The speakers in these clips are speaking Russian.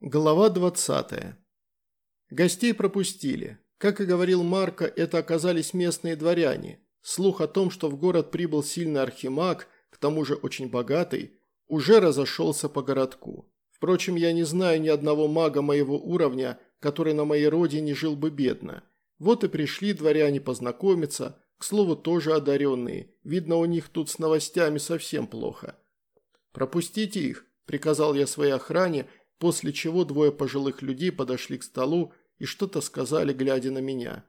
Глава 20. Гостей пропустили. Как и говорил Марко, это оказались местные дворяне. Слух о том, что в город прибыл сильный архимаг, к тому же очень богатый, уже разошелся по городку. Впрочем, я не знаю ни одного мага моего уровня, который на моей родине жил бы бедно. Вот и пришли дворяне познакомиться, к слову, тоже одаренные. Видно, у них тут с новостями совсем плохо. «Пропустите их», – приказал я своей охране – после чего двое пожилых людей подошли к столу и что-то сказали, глядя на меня.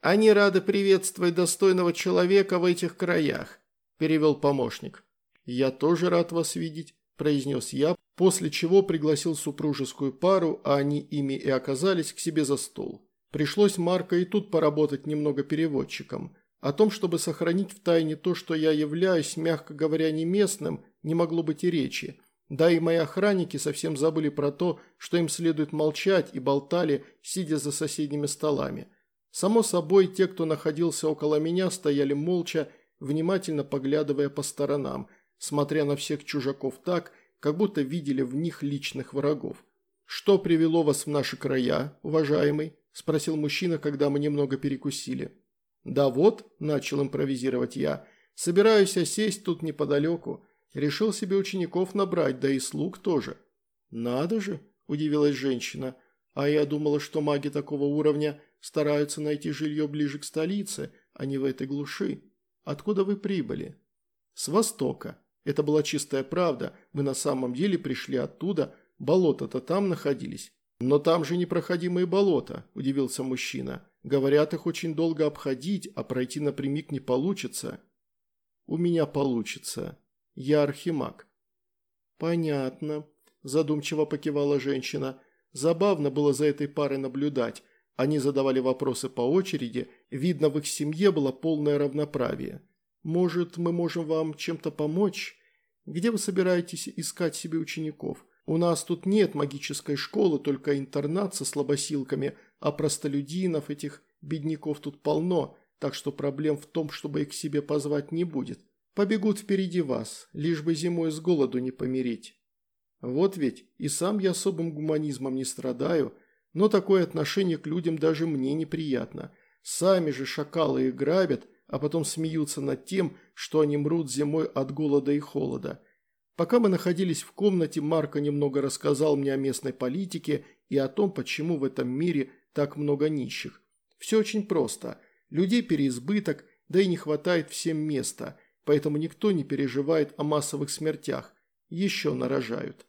«Они рады приветствовать достойного человека в этих краях», – перевел помощник. «Я тоже рад вас видеть», – произнес я, после чего пригласил супружескую пару, а они ими и оказались к себе за стол. Пришлось Марко и тут поработать немного переводчиком. О том, чтобы сохранить в тайне то, что я являюсь, мягко говоря, не местным, не могло быть и речи. Да и мои охранники совсем забыли про то, что им следует молчать и болтали, сидя за соседними столами. Само собой, те, кто находился около меня, стояли молча, внимательно поглядывая по сторонам, смотря на всех чужаков так, как будто видели в них личных врагов. «Что привело вас в наши края, уважаемый?» – спросил мужчина, когда мы немного перекусили. «Да вот», – начал импровизировать я, – «собираюсь осесть тут неподалеку». Решил себе учеников набрать, да и слуг тоже. Надо же, удивилась женщина. А я думала, что маги такого уровня стараются найти жилье ближе к столице, а не в этой глуши. Откуда вы прибыли? С востока. Это была чистая правда. Вы на самом деле пришли оттуда, болота-то там находились. Но там же непроходимые болота, удивился мужчина. Говорят, их очень долго обходить, а пройти напрямик не получится. У меня получится, я архимаг». «Понятно», – задумчиво покивала женщина. Забавно было за этой парой наблюдать. Они задавали вопросы по очереди, видно, в их семье было полное равноправие. «Может, мы можем вам чем-то помочь? Где вы собираетесь искать себе учеников? У нас тут нет магической школы, только интернат со слабосилками, а простолюдинов, этих бедняков тут полно, так что проблем в том, чтобы их к себе позвать не будет. Побегут впереди вас, лишь бы зимой с голоду не помереть. Вот ведь и сам я особым гуманизмом не страдаю, но такое отношение к людям даже мне неприятно. Сами же шакалы их грабят, а потом смеются над тем, что они мрут зимой от голода и холода. Пока мы находились в комнате, Марко немного рассказал мне о местной политике и о том, почему в этом мире так много нищих. Все очень просто. Людей переизбыток, да и не хватает всем места – поэтому никто не переживает о массовых смертях. Еще нарожают.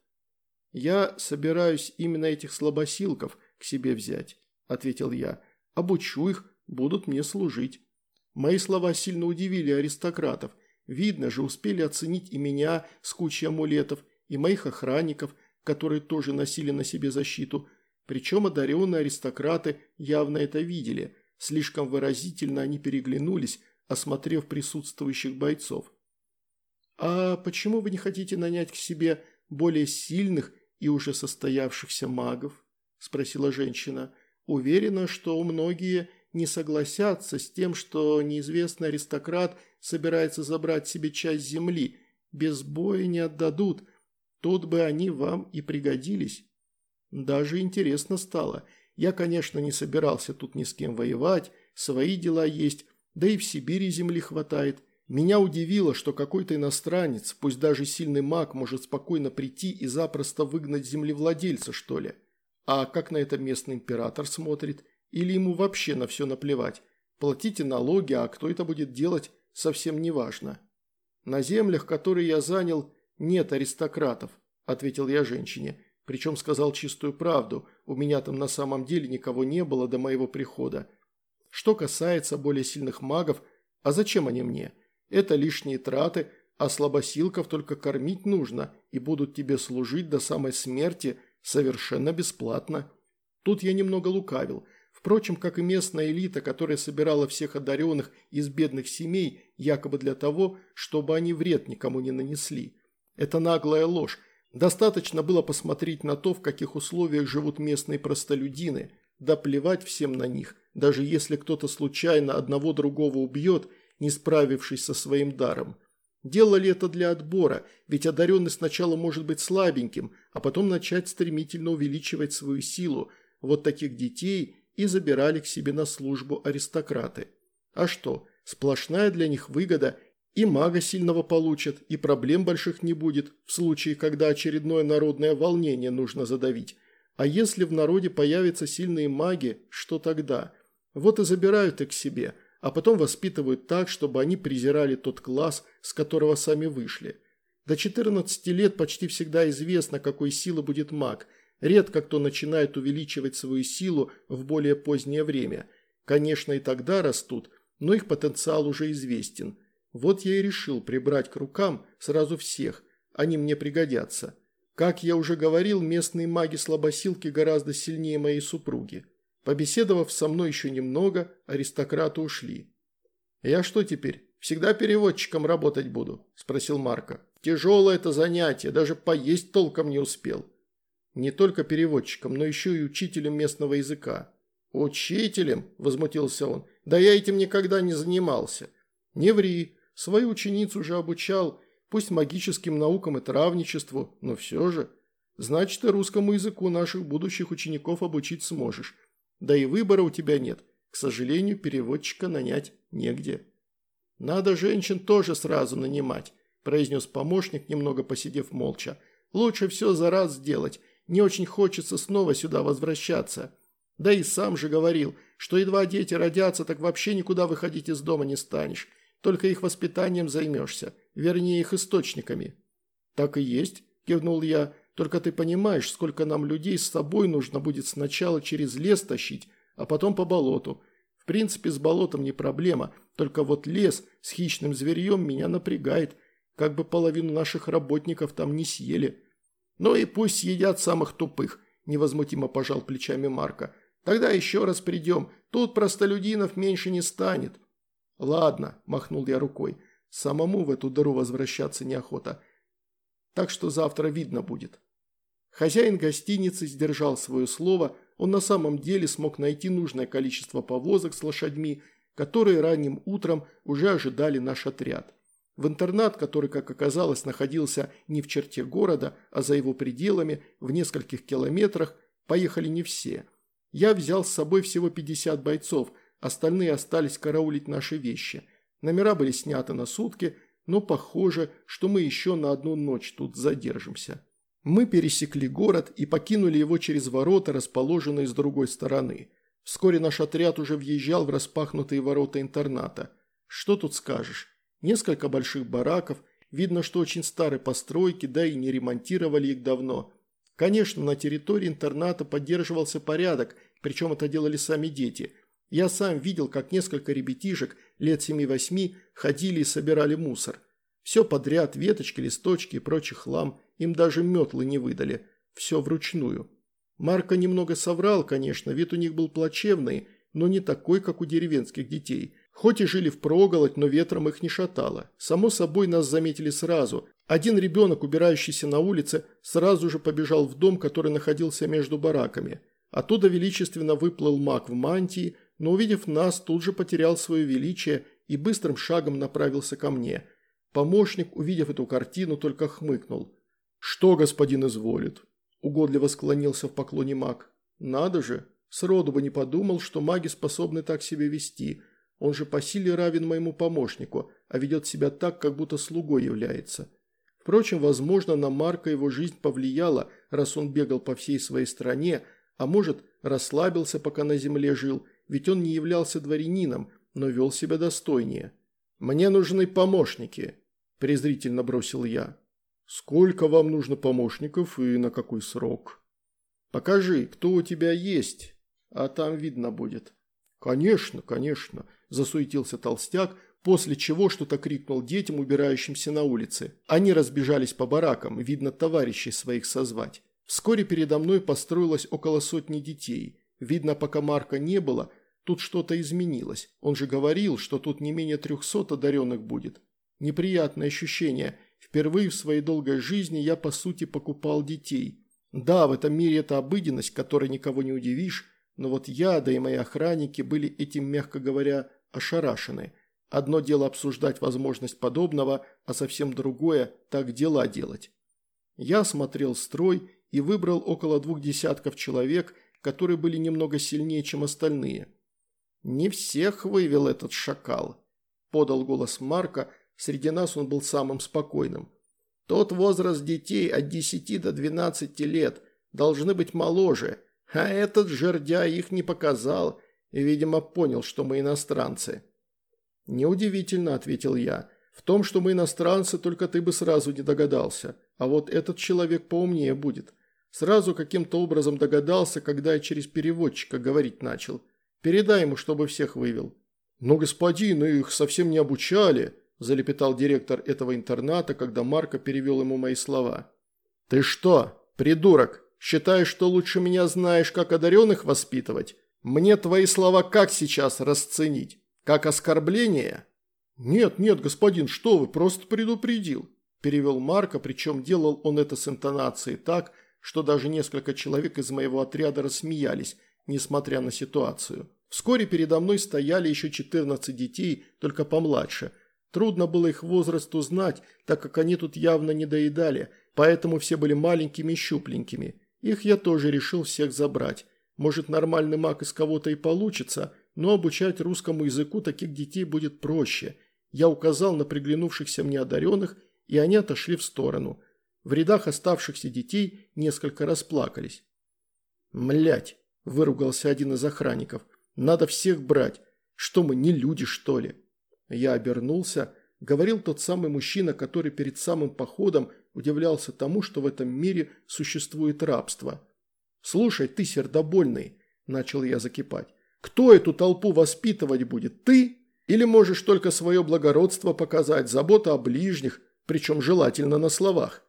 «Я собираюсь именно этих слабосилков к себе взять», – ответил я. «Обучу их, будут мне служить». Мои слова сильно удивили аристократов. Видно же, успели оценить и меня с кучей амулетов, и моих охранников, которые тоже носили на себе защиту. Причем одаренные аристократы явно это видели. Слишком выразительно они переглянулись, осмотрев присутствующих бойцов. «А почему вы не хотите нанять к себе более сильных и уже состоявшихся магов?» – спросила женщина. «Уверена, что многие не согласятся с тем, что неизвестный аристократ собирается забрать себе часть земли. Без боя не отдадут. Тут бы они вам и пригодились». Даже интересно стало. Я, конечно, не собирался тут ни с кем воевать, свои дела есть, да и в Сибири земли хватает. Меня удивило, что какой-то иностранец, пусть даже сильный маг, может спокойно прийти и запросто выгнать землевладельца, что ли. А как на это местный император смотрит? Или ему вообще на все наплевать? Платите налоги, а кто это будет делать, совсем не важно. На землях, которые я занял, нет аристократов, ответил я женщине. Причем сказал чистую правду, у меня там на самом деле никого не было до моего прихода. Что касается более сильных магов, а зачем они мне? Это лишние траты, а слабосилков только кормить нужно и будут тебе служить до самой смерти совершенно бесплатно. Тут я немного лукавил. Впрочем, как и местная элита, которая собирала всех одаренных из бедных семей, якобы для того, чтобы они вред никому не нанесли. Это наглая ложь. Достаточно было посмотреть на то, в каких условиях живут местные простолюдины, да плевать всем на них – даже если кто-то случайно одного другого убьет, не справившись со своим даром. Делали это для отбора, ведь одаренный сначала может быть слабеньким, а потом начать стремительно увеличивать свою силу. Вот таких детей и забирали к себе на службу аристократы. А что, сплошная для них выгода, и мага сильного получат, и проблем больших не будет, в случае, когда очередное народное волнение нужно задавить. А если в народе появятся сильные маги, что тогда? Вот и забирают их к себе – а потом воспитывают так, чтобы они презирали тот класс, с которого сами вышли. До 14 лет почти всегда известно, какой силы будет маг. Редко кто начинает увеличивать свою силу в более позднее время. Конечно, и тогда растут, но их потенциал уже известен. Вот я и решил прибрать к рукам сразу всех, они мне пригодятся. Как я уже говорил, местные маги-слабосилки гораздо сильнее моей супруги. Побеседовав со мной еще немного, аристократы ушли. «Я что теперь, всегда переводчиком работать буду?» – спросил Марко. «Тяжелое это занятие, даже поесть толком не успел». «Не только переводчиком, но еще и учителем местного языка». «Учителем?» – возмутился он. «Да я этим никогда не занимался». «Не ври, свою ученицу уже обучал, пусть магическим наукам и травничеству, но все же. Значит, и русскому языку наших будущих учеников обучить сможешь. Да и выбора у тебя нет. К сожалению, переводчика нанять негде. Надо женщин тоже сразу нанимать, произнес помощник, немного посидев молча. Лучше все за раз сделать. Не очень хочется снова сюда возвращаться. Да и сам же говорил, что едва дети родятся, так вообще никуда выходить из дома не станешь. Только их воспитанием займешься, вернее их источниками. Так и есть, кивнул я, только ты понимаешь, сколько нам людей с собой нужно будет сначала через лес тащить, а потом по болоту. В принципе, с болотом не проблема, только вот лес с хищным зверьем меня напрягает, как бы половину наших работников там не съели. Ну и пусть съедят самых тупых, невозмутимо пожал плечами Марка. Тогда еще раз придем, тут простолюдинов меньше не станет. Ладно, махнул я рукой, самому в эту дыру возвращаться неохота. Так что завтра видно будет. Хозяин гостиницы сдержал свое слово, он на самом деле смог найти нужное количество повозок с лошадьми, которые ранним утром уже ожидали наш отряд. В интернат, который, как оказалось, находился не в черте города, а за его пределами, в нескольких километрах, поехали не все. Я взял с собой всего 50 бойцов, остальные остались караулить наши вещи. Номера были сняты на сутки, но похоже, что мы еще на одну ночь тут задержимся. Мы пересекли город и покинули его через ворота, расположенные с другой стороны. Вскоре наш отряд уже въезжал в распахнутые ворота интерната. Что тут скажешь? Несколько больших бараков, видно, что очень старые постройки, да и не ремонтировали их давно. Конечно, на территории интерната поддерживался порядок, причем это делали сами дети. Я сам видел, как несколько ребятишек лет 7-8 ходили и собирали мусор. Все подряд, веточки, листочки и прочий хлам – им даже метлы не выдали. Все вручную. Марко немного соврал, конечно, вид у них был плачевный, но не такой, как у деревенских детей. Хоть и жили в проголодь, но ветром их не шатало. Само собой нас заметили сразу. Один ребенок, убирающийся на улице, сразу же побежал в дом, который находился между бараками. Оттуда величественно выплыл маг в мантии, но увидев нас, тут же потерял свое величие и быстрым шагом направился ко мне. Помощник, увидев эту картину, только хмыкнул. «Что господин изволит?» – угодливо склонился в поклоне маг. «Надо же, сроду бы не подумал, что маги способны так себя вести. Он же по силе равен моему помощнику, а ведет себя так, как будто слугой является. Впрочем, возможно, на Марка его жизнь повлияла, раз он бегал по всей своей стране, а может, расслабился, пока на земле жил, ведь он не являлся дворянином, но вел себя достойнее. «Мне нужны помощники», – презрительно бросил я. «Сколько вам нужно помощников и на какой срок?» «Покажи, кто у тебя есть, а там видно будет». «Конечно, конечно», – засуетился толстяк, после чего что-то крикнул детям, убирающимся на улице. Они разбежались по баракам, видно товарищей своих созвать. Вскоре передо мной построилось около сотни детей. Видно, пока Марка не было, тут что-то изменилось. Он же говорил, что тут не менее трехсот одаренных будет. Неприятное ощущение, Впервые в своей долгой жизни я, по сути, покупал детей. Да, в этом мире это обыденность, которой никого не удивишь, но вот я, да и мои охранники были этим, мягко говоря, ошарашены. Одно дело обсуждать возможность подобного, а совсем другое – так дела делать. Я смотрел строй и выбрал около двух десятков человек, которые были немного сильнее, чем остальные. «Не всех вывел этот шакал», – подал голос Марка, среди нас он был самым спокойным. «Тот возраст детей от 10 до 12 лет должны быть моложе, а этот жердя их не показал и, видимо, понял, что мы иностранцы». «Неудивительно», – ответил я. «В том, что мы иностранцы, только ты бы сразу не догадался. А вот этот человек поумнее будет. Сразу каким-то образом догадался, когда я через переводчика говорить начал. Передай ему, чтобы всех вывел». «Но, господин, их совсем не обучали», – залепетал директор этого интерната, когда Марко перевел ему мои слова. «Ты что, придурок, считаешь, что лучше меня знаешь, как одаренных воспитывать? Мне твои слова как сейчас расценить? Как оскорбление?» «Нет, нет, господин, что вы, просто предупредил», – перевел Марко, причем делал он это с интонацией так, что даже несколько человек из моего отряда рассмеялись, несмотря на ситуацию. Вскоре передо мной стояли еще 14 детей, только помладше. Трудно было их возраст узнать, так как они тут явно не доедали, поэтому все были маленькими и щупленькими. Их я тоже решил всех забрать. Может, нормальный маг из кого-то и получится, но обучать русскому языку таких детей будет проще. Я указал на приглянувшихся мне одаренных, и они отошли в сторону. В рядах оставшихся детей несколько расплакались. «Млять!» – выругался один из охранников. «Надо всех брать. Что мы, не люди, что ли?» Я обернулся. Говорил тот самый мужчина, который перед самым походом удивлялся тому, что в этом мире существует рабство. «Слушай, ты сердобольный!» – начал я закипать. «Кто эту толпу воспитывать будет? Ты? Или можешь только свое благородство показать, забота о ближних, причем желательно на словах?»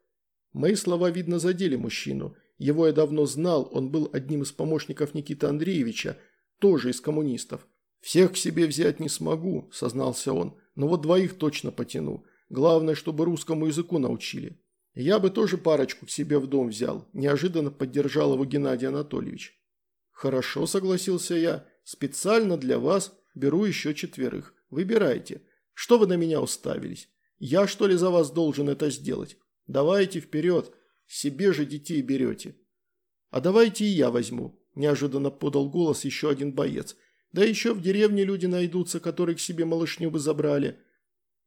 Мои слова, видно, задели мужчину. Его я давно знал, он был одним из помощников Никиты Андреевича, тоже из коммунистов. «Всех к себе взять не смогу», – сознался он, – «но вот двоих точно потяну. Главное, чтобы русскому языку научили». «Я бы тоже парочку к себе в дом взял», – неожиданно поддержал его Геннадий Анатольевич. «Хорошо», – согласился я, – «специально для вас беру еще четверых. Выбирайте. Что вы на меня уставились? Я, что ли, за вас должен это сделать? Давайте вперед, себе же детей берете. А давайте и я возьму, неожиданно подал голос еще один боец. Да еще в деревне люди найдутся, которые к себе малышню бы забрали.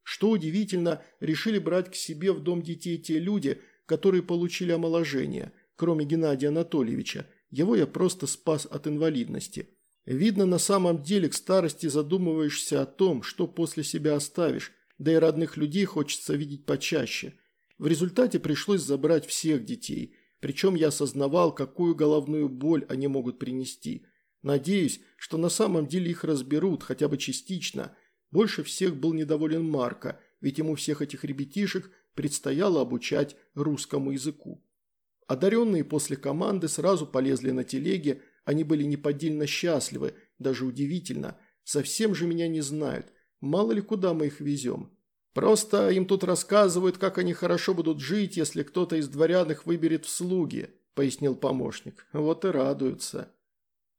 Что удивительно, решили брать к себе в дом детей те люди, которые получили омоложение, кроме Геннадия Анатольевича. Его я просто спас от инвалидности. Видно, на самом деле к старости задумываешься о том, что после себя оставишь, да и родных людей хочется видеть почаще – в результате пришлось забрать всех детей, причем я осознавал, какую головную боль они могут принести. Надеюсь, что на самом деле их разберут, хотя бы частично. Больше всех был недоволен Марка, ведь ему всех этих ребятишек предстояло обучать русскому языку. Одаренные после команды сразу полезли на телеге, они были неподдельно счастливы, даже удивительно. Совсем же меня не знают, мало ли куда мы их везем. Просто им тут рассказывают, как они хорошо будут жить, если кто-то из дворян их выберет в слуги», – пояснил помощник. «Вот и радуются».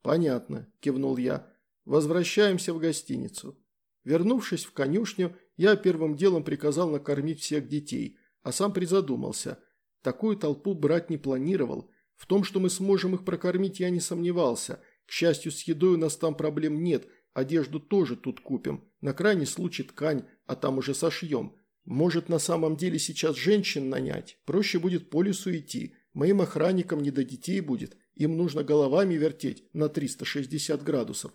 «Понятно», – кивнул я. «Возвращаемся в гостиницу». Вернувшись в конюшню, я первым делом приказал накормить всех детей, а сам призадумался. Такую толпу брать не планировал. В том, что мы сможем их прокормить, я не сомневался. К счастью, с едой у нас там проблем нет, одежду тоже тут купим. На крайний случай ткань, а там уже сошьем. Может, на самом деле сейчас женщин нанять? Проще будет по лесу идти. Моим охранникам не до детей будет. Им нужно головами вертеть на 360 градусов.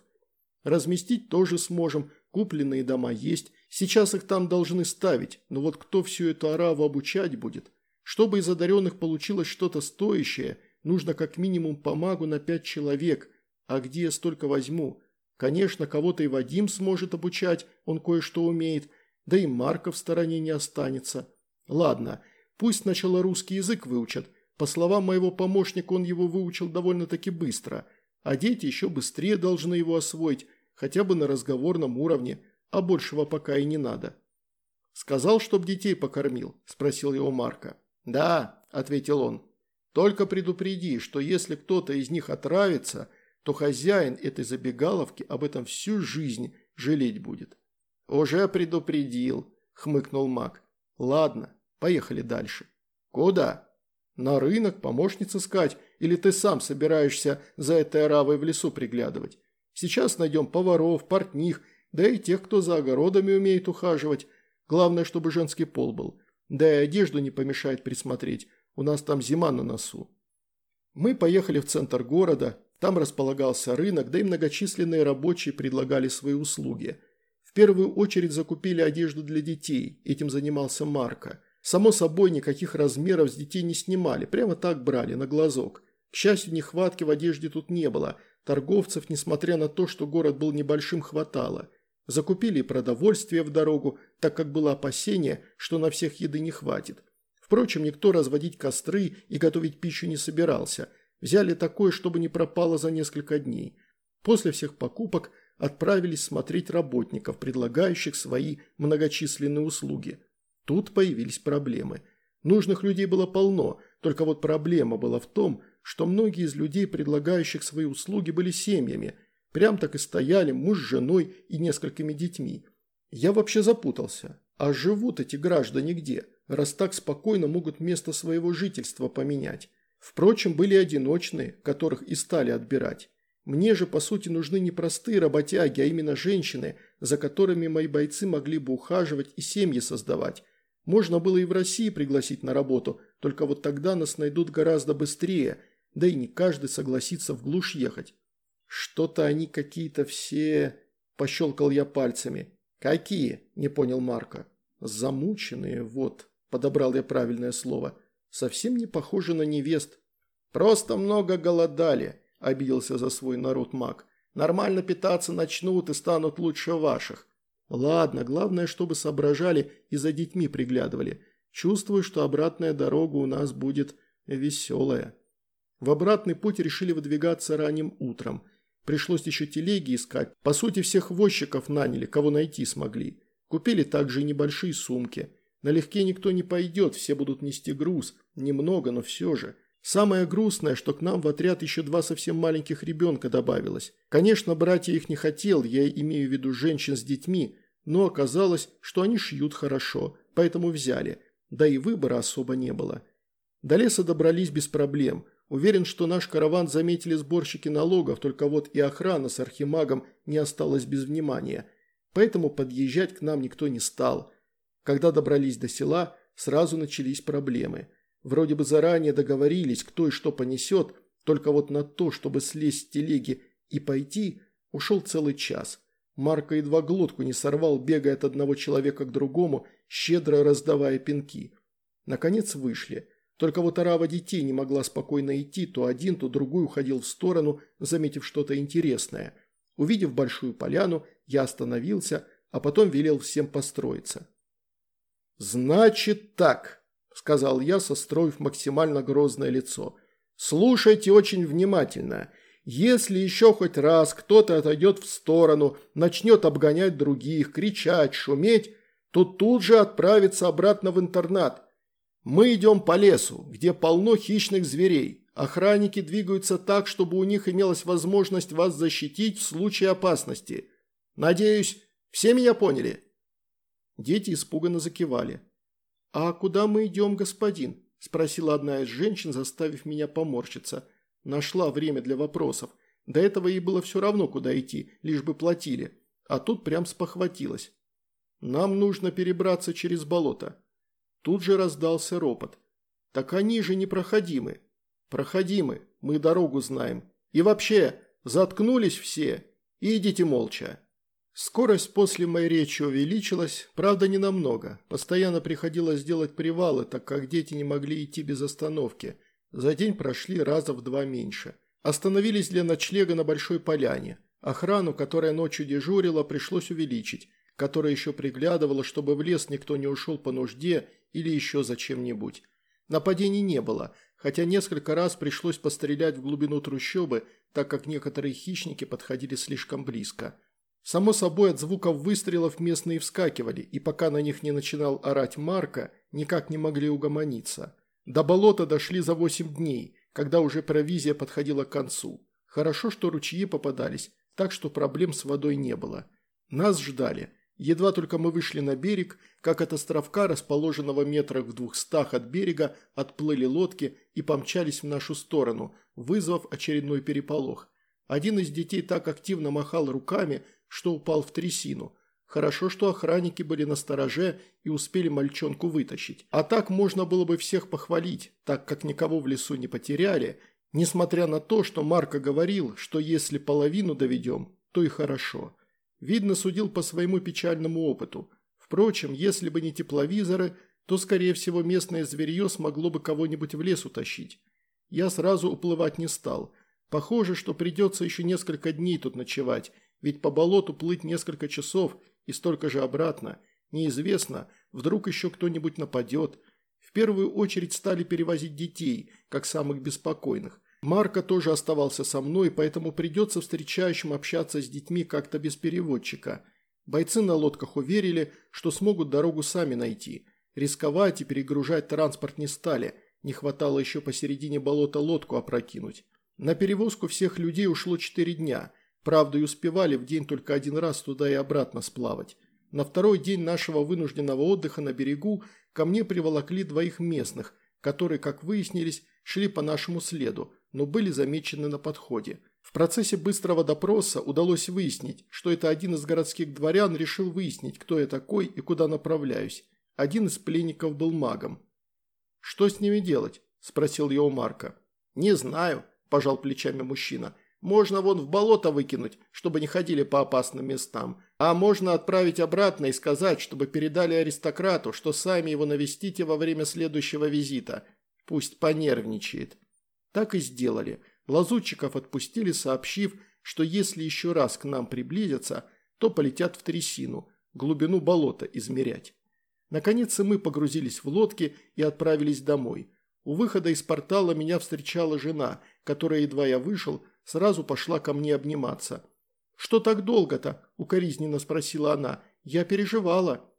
Разместить тоже сможем. Купленные дома есть. Сейчас их там должны ставить. Но вот кто всю эту ораву обучать будет? Чтобы из одаренных получилось что-то стоящее, нужно как минимум помагу на пять человек. А где я столько возьму? Конечно, кого-то и Вадим сможет обучать, он кое-что умеет да и Марка в стороне не останется. Ладно, пусть сначала русский язык выучат. По словам моего помощника, он его выучил довольно-таки быстро, а дети еще быстрее должны его освоить, хотя бы на разговорном уровне, а большего пока и не надо. «Сказал, чтоб детей покормил?» – спросил его Марка. «Да», – ответил он. «Только предупреди, что если кто-то из них отравится, то хозяин этой забегаловки об этом всю жизнь жалеть будет». «Уже предупредил», – хмыкнул маг. «Ладно, поехали дальше». «Куда?» «На рынок, помощниц искать, или ты сам собираешься за этой оравой в лесу приглядывать? Сейчас найдем поваров, портних, да и тех, кто за огородами умеет ухаживать. Главное, чтобы женский пол был. Да и одежду не помешает присмотреть, у нас там зима на носу». Мы поехали в центр города, там располагался рынок, да и многочисленные рабочие предлагали свои услуги. В первую очередь закупили одежду для детей, этим занимался Марко. Само собой, никаких размеров с детей не снимали, прямо так брали, на глазок. К счастью, нехватки в одежде тут не было, торговцев, несмотря на то, что город был небольшим, хватало. Закупили и продовольствие в дорогу, так как было опасение, что на всех еды не хватит. Впрочем, никто разводить костры и готовить пищу не собирался. Взяли такое, чтобы не пропало за несколько дней. После всех покупок отправились смотреть работников, предлагающих свои многочисленные услуги. Тут появились проблемы. Нужных людей было полно, только вот проблема была в том, что многие из людей, предлагающих свои услуги, были семьями. Прям так и стояли муж с женой и несколькими детьми. Я вообще запутался. А живут эти граждане где? раз так спокойно могут место своего жительства поменять. Впрочем, были одиночные, которых и стали отбирать. Мне же, по сути, нужны не простые работяги, а именно женщины, за которыми мои бойцы могли бы ухаживать и семьи создавать. Можно было и в России пригласить на работу, только вот тогда нас найдут гораздо быстрее, да и не каждый согласится в глушь ехать. Что-то они какие-то все... Пощелкал я пальцами. «Какие?» – не понял Марка. «Замученные, вот», подобрал я правильное слово, совсем не похоже на невест. «Просто много голодали», – обиделся за свой народ маг. «Нормально питаться начнут и станут лучше ваших». «Ладно, главное, чтобы соображали и за детьми приглядывали. Чувствую, что обратная дорога у нас будет веселая». В обратный путь решили выдвигаться ранним утром. Пришлось еще телеги искать. По сути, всех возчиков наняли, кого найти смогли. Купили также и небольшие сумки. Налегке никто не пойдет, все будут нести груз. Немного, но все же. Самое грустное, что к нам в отряд еще два совсем маленьких ребенка добавилось. Конечно, брать я их не хотел, я имею в виду женщин с детьми, но оказалось, что они шьют хорошо, поэтому взяли. Да и выбора особо не было. До леса добрались без проблем. Уверен, что наш караван заметили сборщики налогов, только вот и охрана с архимагом не осталась без внимания. Поэтому подъезжать к нам никто не стал – когда добрались до села, сразу начались проблемы. Вроде бы заранее договорились, кто и что понесет, только вот на то, чтобы слезть с телеги и пойти, ушел целый час. Марко едва глотку не сорвал, бегая от одного человека к другому, щедро раздавая пинки. Наконец вышли. Только вот орава детей не могла спокойно идти, то один, то другой уходил в сторону, заметив что-то интересное. Увидев большую поляну, я остановился, а потом велел всем построиться. «Значит так», – сказал я, состроив максимально грозное лицо. «Слушайте очень внимательно. Если еще хоть раз кто-то отойдет в сторону, начнет обгонять других, кричать, шуметь, то тут же отправится обратно в интернат. Мы идем по лесу, где полно хищных зверей. Охранники двигаются так, чтобы у них имелась возможность вас защитить в случае опасности. Надеюсь, все меня поняли?» Дети испуганно закивали. «А куда мы идем, господин?» – спросила одна из женщин, заставив меня поморщиться. Нашла время для вопросов. До этого ей было все равно, куда идти, лишь бы платили. А тут прям спохватилась. «Нам нужно перебраться через болото». Тут же раздался ропот. «Так они же непроходимы». «Проходимы, мы дорогу знаем. И вообще, заткнулись все и идите молча». Скорость после моей речи увеличилась, правда не намного. Постоянно приходилось делать привалы, так как дети не могли идти без остановки. За день прошли раза в два меньше. Остановились для ночлега на большой поляне. Охрану, которая ночью дежурила, пришлось увеличить, которая еще приглядывала, чтобы в лес никто не ушел по нужде или еще зачем-нибудь. Нападений не было, хотя несколько раз пришлось пострелять в глубину трущобы, так как некоторые хищники подходили слишком близко. Само собой, от звуков выстрелов местные вскакивали, и пока на них не начинал орать Марка, никак не могли угомониться. До болота дошли за восемь дней, когда уже провизия подходила к концу. Хорошо, что ручьи попадались, так что проблем с водой не было. Нас ждали. Едва только мы вышли на берег, как от островка, расположенного метрах в двухстах от берега, отплыли лодки и помчались в нашу сторону, вызвав очередной переполох. Один из детей так активно махал руками, что упал в трясину. Хорошо, что охранники были на стороже и успели мальчонку вытащить. А так можно было бы всех похвалить, так как никого в лесу не потеряли, несмотря на то, что Марко говорил, что если половину доведем, то и хорошо. Видно, судил по своему печальному опыту. Впрочем, если бы не тепловизоры, то, скорее всего, местное зверье смогло бы кого-нибудь в лес утащить. Я сразу уплывать не стал. Похоже, что придется еще несколько дней тут ночевать, ведь по болоту плыть несколько часов и столько же обратно. Неизвестно, вдруг еще кто-нибудь нападет. В первую очередь стали перевозить детей, как самых беспокойных. Марко тоже оставался со мной, поэтому придется встречающим общаться с детьми как-то без переводчика. Бойцы на лодках уверили, что смогут дорогу сами найти. Рисковать и перегружать транспорт не стали, не хватало еще посередине болота лодку опрокинуть. На перевозку всех людей ушло четыре дня, правда и успевали в день только один раз туда и обратно сплавать. На второй день нашего вынужденного отдыха на берегу ко мне приволокли двоих местных, которые, как выяснились, шли по нашему следу, но были замечены на подходе. В процессе быстрого допроса удалось выяснить, что это один из городских дворян решил выяснить, кто я такой и куда направляюсь. Один из пленников был магом. «Что с ними делать?» – спросил я у Марка. «Не знаю», – пожал плечами мужчина. «Можно вон в болото выкинуть, чтобы не ходили по опасным местам. А можно отправить обратно и сказать, чтобы передали аристократу, что сами его навестите во время следующего визита. Пусть понервничает». Так и сделали. Лазутчиков отпустили, сообщив, что если еще раз к нам приблизятся, то полетят в трясину, глубину болота измерять. Наконец мы погрузились в лодки и отправились домой. У выхода из портала меня встречала жена, которая, едва я вышел, сразу пошла ко мне обниматься. «Что так долго-то?» – укоризненно спросила она. «Я переживала».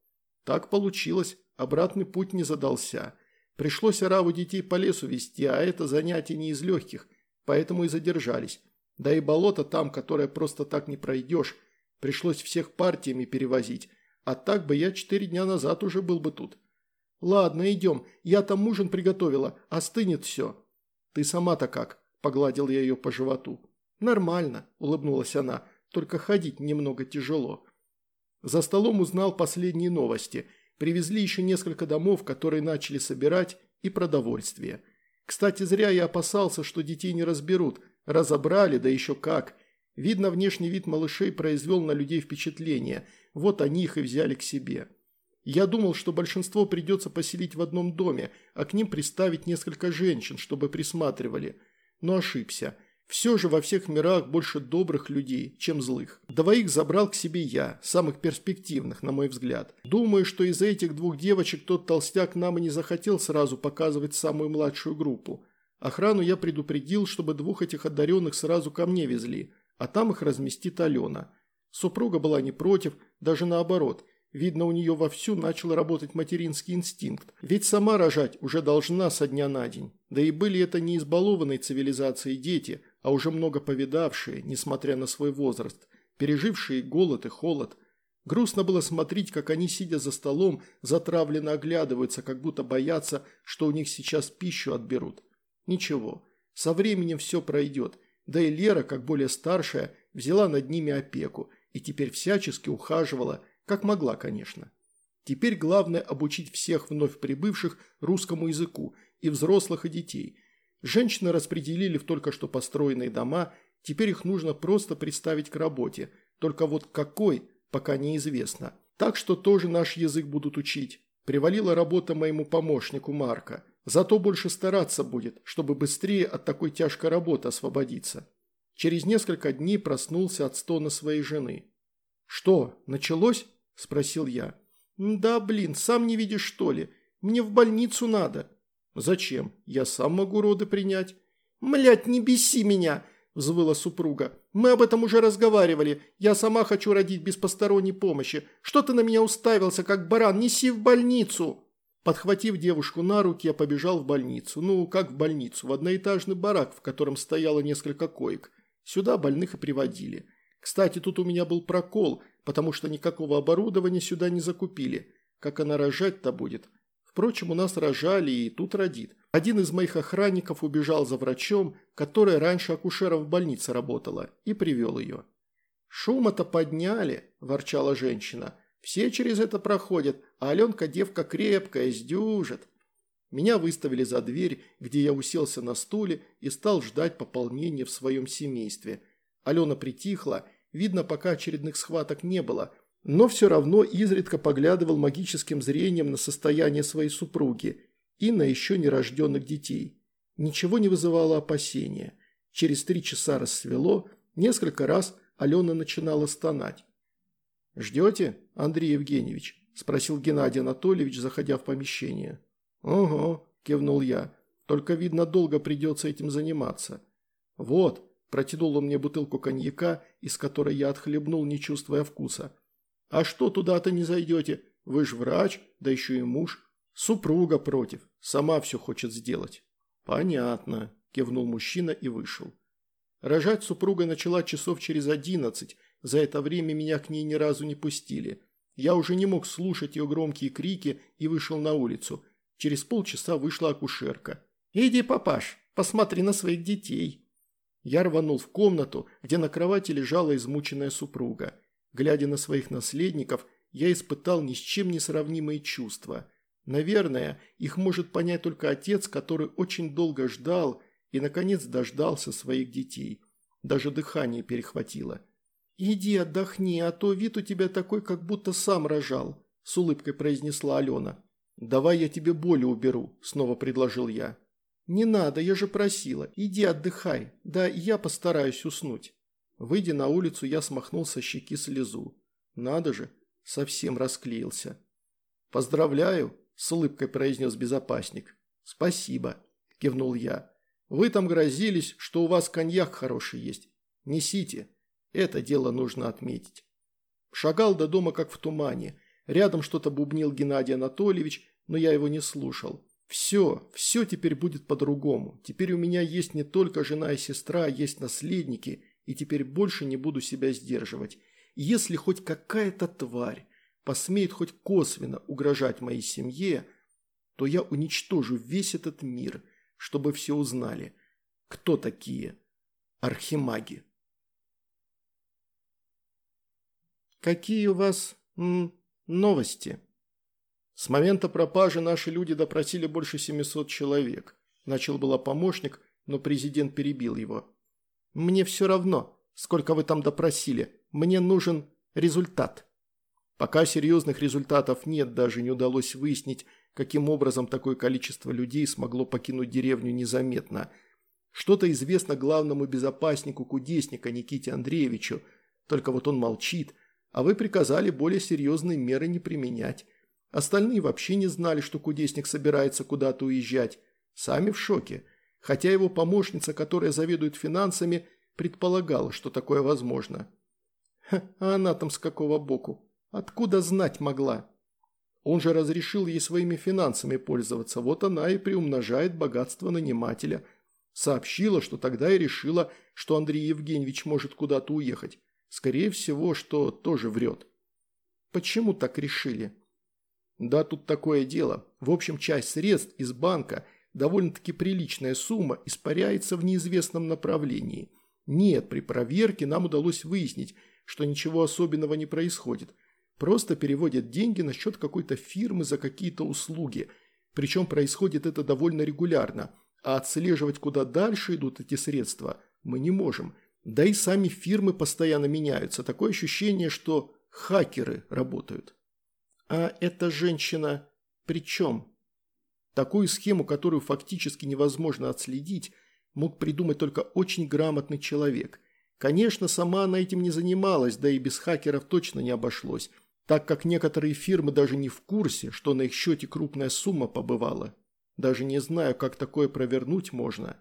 Так получилось, обратный путь не задался. Пришлось ораву детей по лесу вести, а это занятие не из легких, поэтому и задержались. Да и болото там, которое просто так не пройдешь, пришлось всех партиями перевозить, а так бы я четыре дня назад уже был бы тут. Ладно, идем, я там ужин приготовила, остынет все. Ты сама-то как? Погладил я ее по животу. Нормально, улыбнулась она, только ходить немного тяжело. За столом узнал последние новости – Привезли еще несколько домов, которые начали собирать, и продовольствие. Кстати, зря я опасался, что детей не разберут. Разобрали, да еще как. Видно, внешний вид малышей произвел на людей впечатление. Вот они их и взяли к себе. Я думал, что большинство придется поселить в одном доме, а к ним приставить несколько женщин, чтобы присматривали. Но ошибся. Все же во всех мирах больше добрых людей, чем злых. Двоих забрал к себе я, самых перспективных, на мой взгляд. Думаю, что из этих двух девочек тот толстяк нам и не захотел сразу показывать самую младшую группу. Охрану я предупредил, чтобы двух этих одаренных сразу ко мне везли, а там их разместит Алена. Супруга была не против, даже наоборот – Видно, у нее вовсю начал работать материнский инстинкт. Ведь сама рожать уже должна со дня на день. Да и были это не избалованной цивилизацией дети, а уже много повидавшие, несмотря на свой возраст, пережившие голод и холод. Грустно было смотреть, как они, сидя за столом, затравленно оглядываются, как будто боятся, что у них сейчас пищу отберут. Ничего, со временем все пройдет. Да и Лера, как более старшая, взяла над ними опеку и теперь всячески ухаживала, как могла, конечно. Теперь главное обучить всех вновь прибывших русскому языку, и взрослых, и детей. Женщины распределили в только что построенные дома, теперь их нужно просто представить к работе, только вот какой, пока неизвестно. Так что тоже наш язык будут учить. Привалила работа моему помощнику Марка. Зато больше стараться будет, чтобы быстрее от такой тяжкой работы освободиться. Через несколько дней проснулся от стона своей жены. «Что, началось?» – спросил я. «Да, блин, сам не видишь, что ли? Мне в больницу надо». «Зачем? Я сам могу роды принять». «Млядь, не беси меня!» – взвыла супруга. «Мы об этом уже разговаривали. Я сама хочу родить без посторонней помощи. Что ты на меня уставился, как баран? Неси в больницу!» Подхватив девушку на руки, я побежал в больницу. Ну, как в больницу, в одноэтажный барак, в котором стояло несколько коек. Сюда больных и приводили. Кстати, тут у меня был прокол, потому что никакого оборудования сюда не закупили. Как она рожать-то будет? Впрочем, у нас рожали и тут родит. Один из моих охранников убежал за врачом, которая раньше акушером в больнице работала, и привел ее. «Шума-то подняли», – ворчала женщина. «Все через это проходят, а Аленка девка крепкая, сдюжит». Меня выставили за дверь, где я уселся на стуле и стал ждать пополнения в своем семействе. Алена притихла, видно, пока очередных схваток не было – но все равно изредка поглядывал магическим зрением на состояние своей супруги и на еще нерожденных детей. Ничего не вызывало опасения. Через три часа рассвело, несколько раз Алена начинала стонать. «Ждете, Андрей Евгеньевич?» – спросил Геннадий Анатольевич, заходя в помещение. «Ого», – кивнул я, – «только, видно, долго придется этим заниматься». «Вот», – протянул он мне бутылку коньяка, из которой я отхлебнул, не чувствуя вкуса – «А что туда-то не зайдете? Вы ж врач, да еще и муж. Супруга против, сама все хочет сделать». «Понятно», – кивнул мужчина и вышел. Рожать супруга начала часов через одиннадцать, за это время меня к ней ни разу не пустили. Я уже не мог слушать ее громкие крики и вышел на улицу. Через полчаса вышла акушерка. «Иди, папаш, посмотри на своих детей». Я рванул в комнату, где на кровати лежала измученная супруга. Глядя на своих наследников, я испытал ни с чем не сравнимые чувства. Наверное, их может понять только отец, который очень долго ждал и, наконец, дождался своих детей. Даже дыхание перехватило. «Иди отдохни, а то вид у тебя такой, как будто сам рожал», – с улыбкой произнесла Алена. «Давай я тебе боли уберу», – снова предложил я. «Не надо, я же просила. Иди отдыхай. Да, я постараюсь уснуть». Выйдя на улицу, я смахнул со щеки слезу. Надо же, совсем расклеился. «Поздравляю», – с улыбкой произнес безопасник. «Спасибо», – кивнул я. «Вы там грозились, что у вас коньяк хороший есть. Несите. Это дело нужно отметить». Шагал до дома как в тумане. Рядом что-то бубнил Геннадий Анатольевич, но я его не слушал. «Все, все теперь будет по-другому. Теперь у меня есть не только жена и сестра, а есть наследники, и теперь больше не буду себя сдерживать. Если хоть какая-то тварь посмеет хоть косвенно угрожать моей семье, то я уничтожу весь этот мир, чтобы все узнали, кто такие архимаги. «Какие у вас м, новости?» С момента пропажи наши люди допросили больше 700 человек. Начал было помощник, но президент перебил его. Мне все равно, сколько вы там допросили. Мне нужен результат. Пока серьезных результатов нет, даже не удалось выяснить, каким образом такое количество людей смогло покинуть деревню незаметно. Что-то известно главному безопаснику кудесника Никите Андреевичу, только вот он молчит, а вы приказали более серьезные меры не применять. Остальные вообще не знали, что кудесник собирается куда-то уезжать. Сами в шоке хотя его помощница, которая заведует финансами, предполагала, что такое возможно. Ха, а она там с какого боку? Откуда знать могла? Он же разрешил ей своими финансами пользоваться, вот она и приумножает богатство нанимателя. Сообщила, что тогда и решила, что Андрей Евгеньевич может куда-то уехать. Скорее всего, что тоже врет. Почему так решили? Да, тут такое дело. В общем, часть средств из банка – довольно-таки приличная сумма испаряется в неизвестном направлении. Нет, при проверке нам удалось выяснить, что ничего особенного не происходит. Просто переводят деньги на счет какой-то фирмы за какие-то услуги. Причем происходит это довольно регулярно. А отслеживать, куда дальше идут эти средства, мы не можем. Да и сами фирмы постоянно меняются. Такое ощущение, что хакеры работают. А эта женщина при чем? Такую схему, которую фактически невозможно отследить, мог придумать только очень грамотный человек. Конечно, сама она этим не занималась, да и без хакеров точно не обошлось, так как некоторые фирмы даже не в курсе, что на их счете крупная сумма побывала. Даже не знаю, как такое провернуть можно.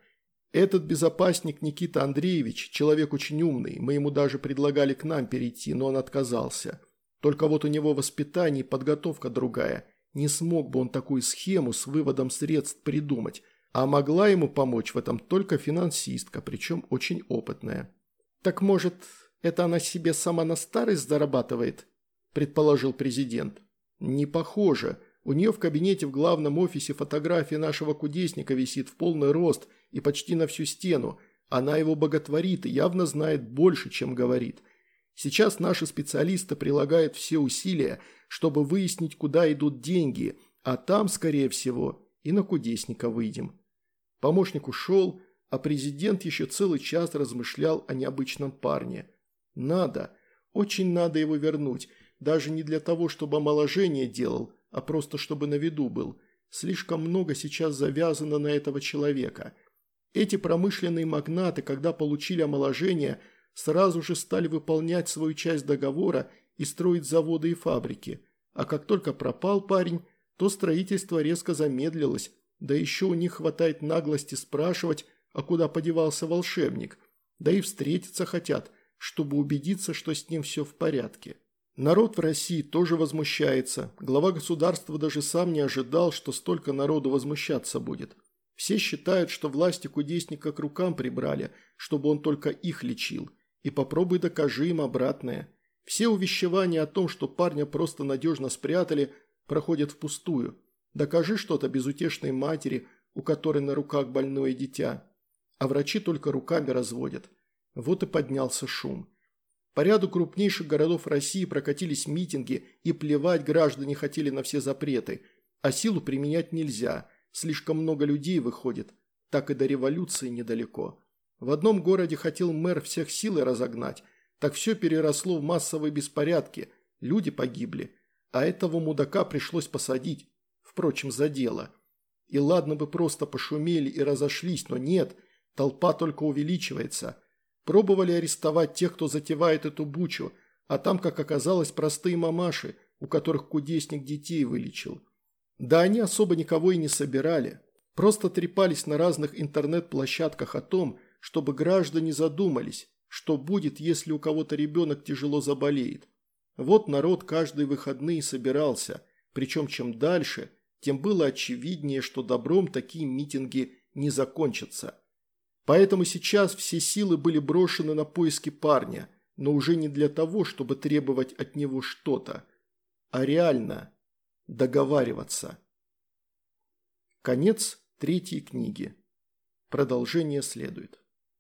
Этот безопасник Никита Андреевич, человек очень умный, мы ему даже предлагали к нам перейти, но он отказался. Только вот у него воспитание и подготовка другая – не смог бы он такую схему с выводом средств придумать, а могла ему помочь в этом только финансистка, причем очень опытная. Так может, Это она себе сама на старость зарабатывает?» – предположил президент. «Не похоже. У нее в кабинете в главном офисе фотография нашего кудесника висит в полный рост и почти на всю стену. Она его боготворит и явно знает больше, чем говорит. Сейчас наши специалисты прилагают все усилия, чтобы выяснить, куда идут деньги, а там, скорее всего, и на кудесника выйдем. Помощник ушел, а президент еще целый час размышлял о необычном парне. Надо, очень надо его вернуть, даже не для того, чтобы омоложение делал, а просто чтобы на виду был. Слишком много сейчас завязано на этого человека. Эти промышленные магнаты, когда получили омоложение, сразу же стали выполнять свою часть договора и строить заводы и фабрики. А как только пропал парень, то строительство резко замедлилось, да еще у них хватает наглости спрашивать, а куда подевался волшебник. Да и встретиться хотят, чтобы убедиться, что с ним все в порядке. Народ в России тоже возмущается. Глава государства даже сам не ожидал, что столько народу возмущаться будет. Все считают, что власти кудесника к рукам прибрали, чтобы он только их лечил. И попробуй докажи им обратное. Все увещевания о том, что парня просто надежно спрятали, проходят впустую. Докажи что-то безутешной матери, у которой на руках больное дитя. А врачи только руками разводят. Вот и поднялся шум. По ряду крупнейших городов России прокатились митинги, и плевать граждане хотели на все запреты. А силу применять нельзя, слишком много людей выходит. Так и до революции недалеко. В одном городе хотел мэр всех силы разогнать, так все переросло в массовые беспорядки, люди погибли. А этого мудака пришлось посадить, впрочем, за дело. И ладно бы просто пошумели и разошлись, но нет, толпа только увеличивается – Пробовали арестовать тех, кто затевает эту бучу, а там, как оказалось, простые мамаши, у которых кудесник детей вылечил. Да они особо никого и не собирали. Просто трепались на разных интернет-площадках о том, чтобы граждане задумались, что будет, если у кого-то ребенок тяжело заболеет. Вот народ каждые выходные собирался, причем чем дальше, тем было очевиднее, что добром такие митинги не закончатся. Поэтому сейчас все силы были брошены на поиски парня, но уже не для того, чтобы требовать от него что-то, а реально договариваться. Конец третьей книги. Продолжение следует.